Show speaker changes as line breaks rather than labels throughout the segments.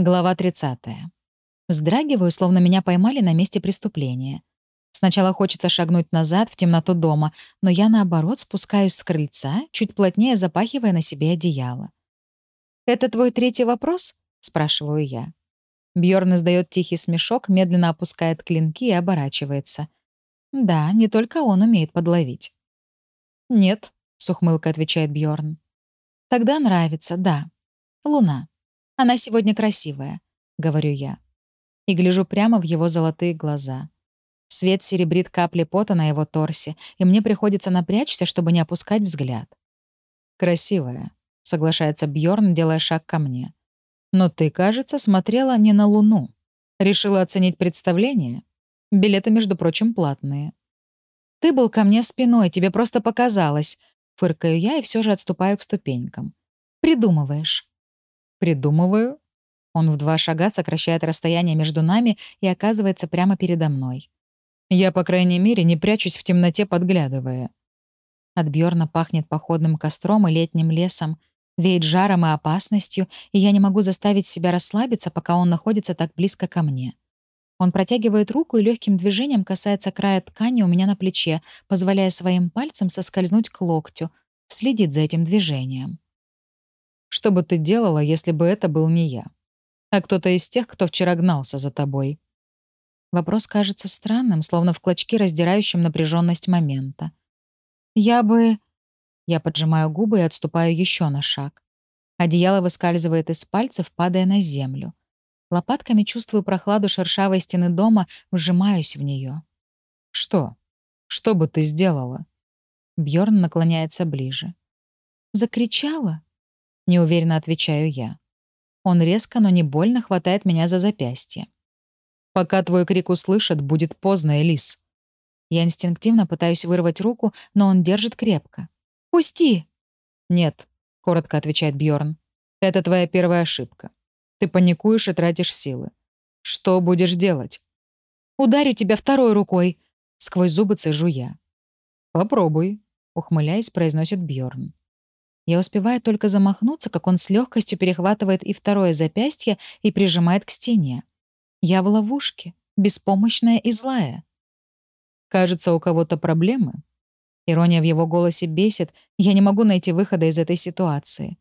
Глава 30. Вздрагиваю, словно меня поймали на месте преступления. Сначала хочется шагнуть назад, в темноту дома, но я, наоборот, спускаюсь с крыльца, чуть плотнее запахивая на себе одеяло. «Это твой третий вопрос?» — спрашиваю я. Бьорн издает тихий смешок, медленно опускает клинки и оборачивается. Да, не только он умеет подловить. «Нет», — с ухмылкой отвечает Бьорн. «Тогда нравится, да. Луна. Она сегодня красивая», — говорю я. И гляжу прямо в его золотые глаза. Свет серебрит капли пота на его торсе, и мне приходится напрячься, чтобы не опускать взгляд. «Красивая», — соглашается Бьорн, делая шаг ко мне. «Но ты, кажется, смотрела не на Луну. Решила оценить представление? Билеты, между прочим, платные». «Ты был ко мне спиной, тебе просто показалось», — фыркаю я и все же отступаю к ступенькам. «Придумываешь». Придумываю. Он в два шага сокращает расстояние между нами и оказывается прямо передо мной. Я, по крайней мере, не прячусь в темноте, подглядывая. От Бьорна пахнет походным костром и летним лесом, веет жаром и опасностью, и я не могу заставить себя расслабиться, пока он находится так близко ко мне. Он протягивает руку и легким движением касается края ткани у меня на плече, позволяя своим пальцем соскользнуть к локтю, следит за этим движением. Что бы ты делала, если бы это был не я? А кто-то из тех, кто вчера гнался за тобой?» Вопрос кажется странным, словно в клочке, раздирающем напряженность момента. «Я бы...» Я поджимаю губы и отступаю еще на шаг. Одеяло выскальзывает из пальцев, падая на землю. Лопатками чувствую прохладу шершавой стены дома, вжимаюсь в нее. «Что? Что бы ты сделала?» Бьорн наклоняется ближе. «Закричала?» Неуверенно отвечаю я. Он резко, но не больно хватает меня за запястье. «Пока твой крик услышат, будет поздно, Элис». Я инстинктивно пытаюсь вырвать руку, но он держит крепко. «Пусти!» «Нет», — коротко отвечает Бьорн. «Это твоя первая ошибка. Ты паникуешь и тратишь силы. Что будешь делать?» «Ударю тебя второй рукой», — сквозь зубы цежу я. «Попробуй», — ухмыляясь, произносит Бьорн. Я успеваю только замахнуться, как он с легкостью перехватывает и второе запястье и прижимает к стене. Я в ловушке, беспомощная и злая. Кажется, у кого-то проблемы. Ирония в его голосе бесит, я не могу найти выхода из этой ситуации.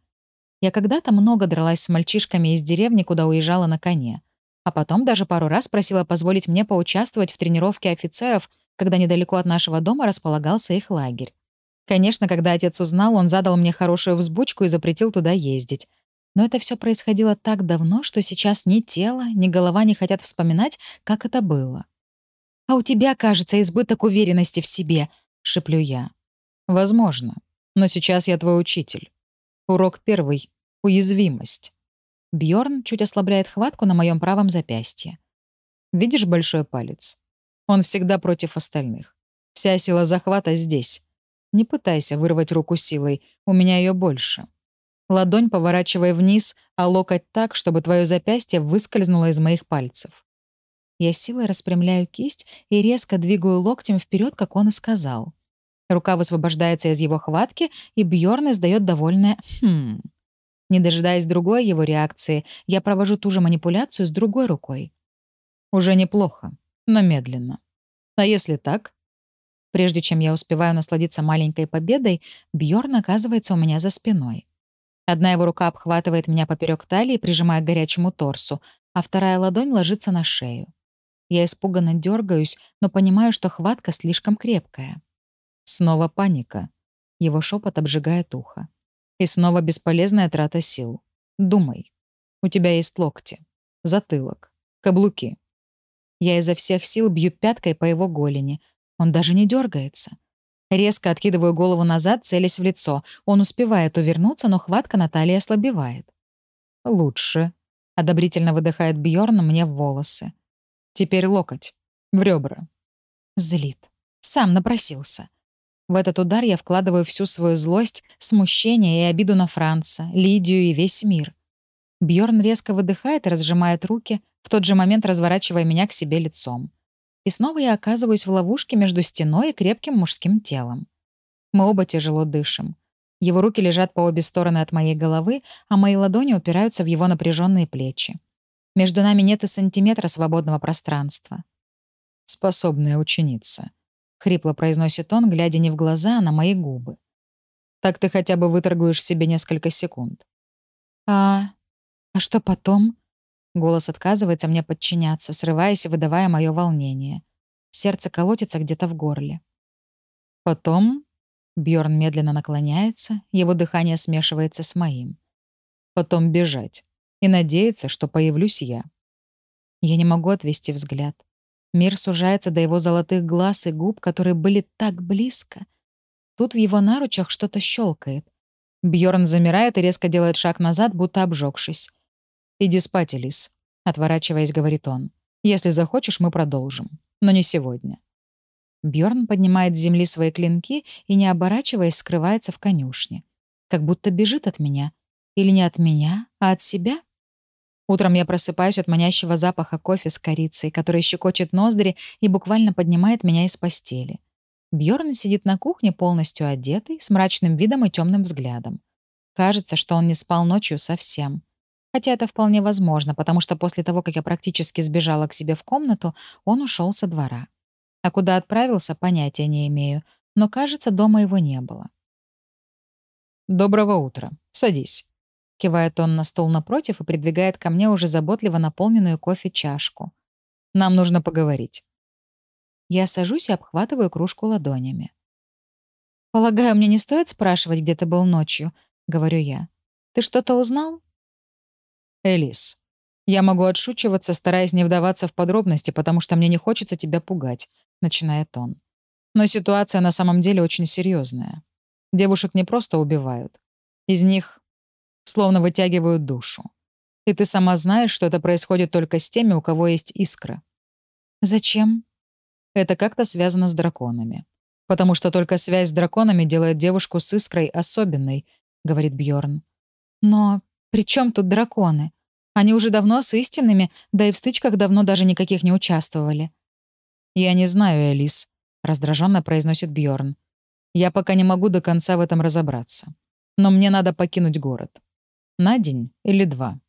Я когда-то много дралась с мальчишками из деревни, куда уезжала на коне. А потом даже пару раз просила позволить мне поучаствовать в тренировке офицеров, когда недалеко от нашего дома располагался их лагерь. Конечно, когда отец узнал, он задал мне хорошую взбучку и запретил туда ездить. Но это все происходило так давно, что сейчас ни тело, ни голова не хотят вспоминать, как это было. «А у тебя, кажется, избыток уверенности в себе», — шеплю я. «Возможно. Но сейчас я твой учитель. Урок первый — уязвимость». Бьорн чуть ослабляет хватку на моем правом запястье. «Видишь большой палец? Он всегда против остальных. Вся сила захвата здесь. Не пытайся вырвать руку силой, у меня ее больше. Ладонь поворачивай вниз, а локоть так, чтобы твое запястье выскользнуло из моих пальцев. Я силой распрямляю кисть и резко двигаю локтем вперед, как он и сказал. Рука высвобождается из его хватки, и Бьорн издает довольное «хм». Не дожидаясь другой его реакции, я провожу ту же манипуляцию с другой рукой. Уже неплохо, но медленно. А если так, Прежде чем я успеваю насладиться маленькой победой, Бьорн оказывается у меня за спиной. Одна его рука обхватывает меня поперек талии, прижимая к горячему торсу, а вторая ладонь ложится на шею. Я испуганно дергаюсь, но понимаю, что хватка слишком крепкая. Снова паника. Его шепот обжигает ухо. И снова бесполезная трата сил. Думай. У тебя есть локти, затылок, каблуки. Я изо всех сил бью пяткой по его голени, он даже не дергается. Резко откидываю голову назад, целясь в лицо. Он успевает увернуться, но хватка Натальи ослабевает. «Лучше», — одобрительно выдыхает Бьорн мне в волосы. «Теперь локоть. В ребра». Злит. Сам напросился. В этот удар я вкладываю всю свою злость, смущение и обиду на Франца, Лидию и весь мир. Бьорн резко выдыхает и разжимает руки, в тот же момент разворачивая меня к себе лицом и снова я оказываюсь в ловушке между стеной и крепким мужским телом. Мы оба тяжело дышим. Его руки лежат по обе стороны от моей головы, а мои ладони упираются в его напряженные плечи. Между нами нет и сантиметра свободного пространства.
«Способная ученица», — хрипло произносит он, глядя не в глаза, а на мои губы. «Так ты хотя бы выторгуешь себе несколько секунд».
«А... а что потом?» Голос отказывается мне подчиняться, срываясь и выдавая мое волнение. Сердце колотится где-то в горле.
Потом
Бьорн медленно наклоняется, его дыхание смешивается с моим.
Потом бежать и надеяться, что появлюсь я.
Я не могу отвести взгляд. Мир сужается до его золотых глаз и губ, которые были так близко. Тут в его наручах что-то щелкает. Бьорн замирает и резко делает шаг назад, будто обжегшись.
«Иди спать, Элис», — отворачиваясь, говорит он. «Если захочешь, мы продолжим. Но не сегодня».
Бьорн поднимает с земли свои клинки и, не оборачиваясь, скрывается в конюшне. Как будто бежит от меня. Или не от меня, а от себя? Утром я просыпаюсь от манящего запаха кофе с корицей, который щекочет ноздри и буквально поднимает меня из постели. Бьорн сидит на кухне полностью одетый, с мрачным видом и темным взглядом. Кажется, что он не спал ночью совсем. Хотя это вполне возможно, потому что после того, как я практически сбежала к себе в комнату, он ушел со двора. А куда отправился, понятия не имею, но, кажется, дома его не было.
«Доброго утра. Садись»,
Кивает он на стол напротив и придвигает ко мне уже заботливо наполненную кофе чашку.
«Нам нужно поговорить».
Я сажусь и обхватываю кружку ладонями. «Полагаю, мне не стоит спрашивать, где ты был ночью», — говорю я. «Ты что-то узнал?»
«Элис, я могу отшучиваться, стараясь не вдаваться в подробности, потому что мне не хочется тебя пугать», — начинает он. «Но ситуация на самом деле очень серьезная. Девушек не просто убивают. Из них словно вытягивают душу. И ты сама знаешь, что это происходит только с теми, у кого есть искра.
Зачем?
Это как-то связано с драконами. Потому что только связь с драконами делает девушку с искрой особенной, говорит Бьорн.
Но при чем тут драконы? Они уже давно с истинными, да и в стычках давно даже никаких не участвовали.
Я не знаю, Элис, раздраженно произносит Бьорн. Я пока не могу до конца в этом разобраться. Но мне надо покинуть город. На день или два.